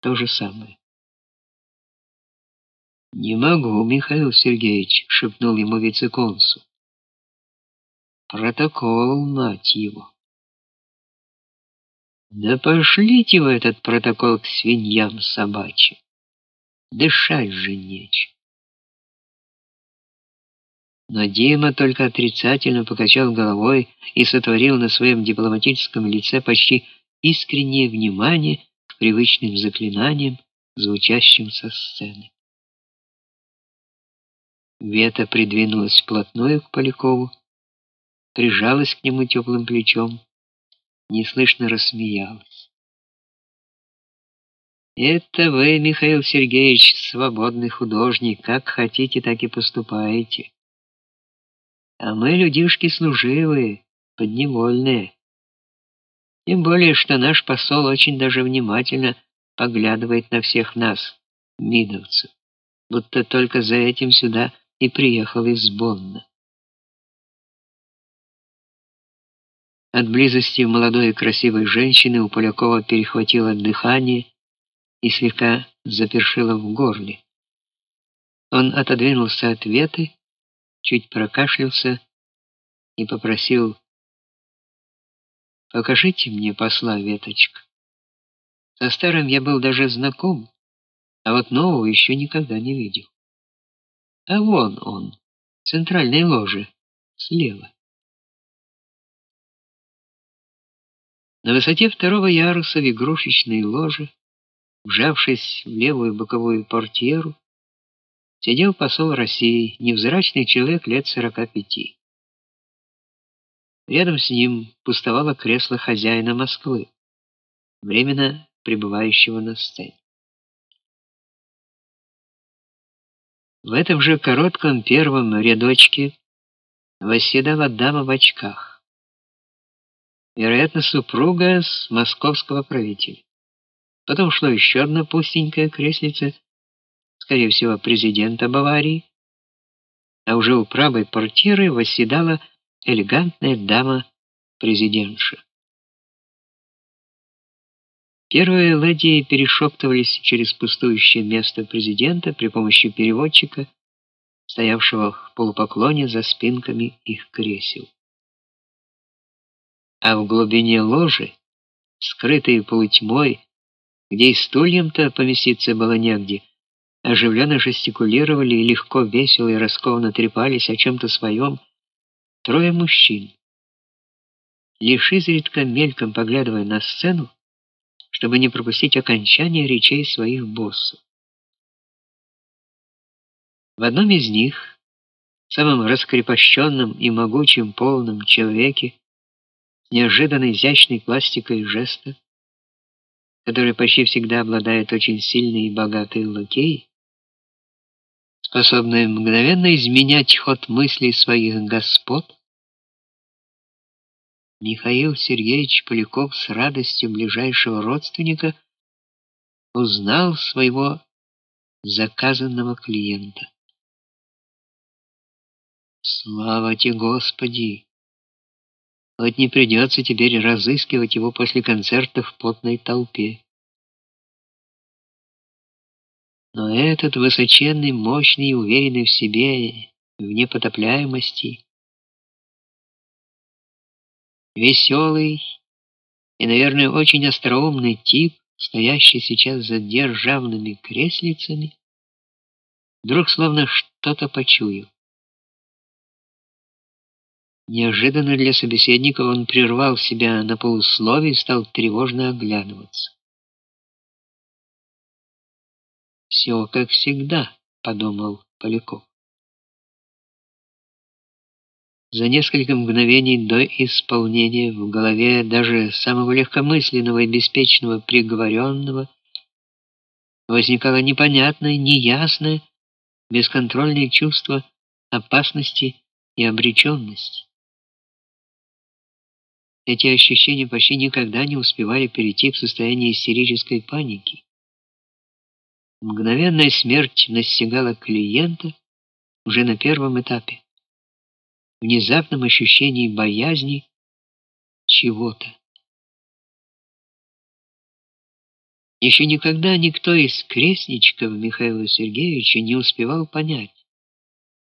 то же самое. Не могу, Михаил Сергеевич, шепнул ему вице-консул. Протокол, мать его. Да пошлите вы этот протокол к свиньям собачьим. Дышать же нечем. Но Дима только отрицательно покачал головой и сотворил на своем дипломатическом лице почти искреннее внимание привычным заклинаниям, звучащим со сцены. Вета придвинулась вплотную к Полякову, прижалась к нему теплым плечом, неслышно рассмеялась. Это вы, Михаил Сергеевич, свободный художник, как хотите, так и поступаете. А мы людишки служивые, подневольные. Тем более, что наш посол очень даже внимательно поглядывает на всех нас, мидовцев, будто только за этим сюда и приехал из Бонна. От близости молодой и красивой женщины у Полякова перехватило дыхание и слегка запершило в горле. Он отодвинулся от Веты чуть прокашлялся и попросил: "Покажите мне посла веточка. Со старым я был даже знаком, а вот нового еще никогда не видел. А вон он, в центральной ложе, слева". На высоте второго яруса в игрушечной ложе, вжавшись в левую боковую портьеру, сидел посол России, невзрачный человек лет сорока пяти. Рядом с ним пустовало кресло хозяина Москвы, временно пребывающего на сцене. В этом же коротком первом рядочке восседала дама в очках. Вероятно, супруга с московского правителя. Потом шло еще одно пустенькое креслице скорее всего, президента Баварии, а уже у правой портьеры восседала элегантная дама-президентша. Первые леди перешептывались через пустующее место президента при помощи переводчика, стоявшего в полупоклоне за спинками их кресел. А в глубине ложи, скрытой полутьмой, где и стульям-то поместиться было негде, оживленно жестикулировали и легко, весело и раскованно трепались о чем то своем трое мужчин. Лишь изредка мельком поглядывая на сцену, чтобы не пропустить окончания речей своих боссов. В одном из них, самом раскрепощенном и могучем полном человеке, неожиданно изящной пластикой жеста, который почти всегда обладает очень сильной и богатой лакей, способные мгновенно изменять ход мыслей своих господ, Михаил Сергеевич Поляков с радостью ближайшего родственника узнал своего заказанного клиента. Слава тебе, Господи! Вот не придется теперь разыскивать его после концерта в потной толпе. Но этот высоченный, мощный и уверенный в себе, в непотопляемости, веселый и, наверное, очень остроумный тип, стоящий сейчас за державными креслицами, вдруг словно что-то почуял. Неожиданно для собеседника он прервал себя на полусловие и стал тревожно оглядываться. Все как всегда, подумал Поляков. За несколько мгновений до исполнения в голове даже самого легкомысленного и беспечного приговоренного возникало непонятное, неясное, бесконтрольное чувство опасности и обреченности. Эти ощущения почти никогда не успевали перейти в состояние истерической паники. Мгновенная смерть настигала клиента уже на первом этапе. Внезапном ощущении боязни чего-то. Еще никогда никто из крестничков Михаила Сергеевича не успевал понять,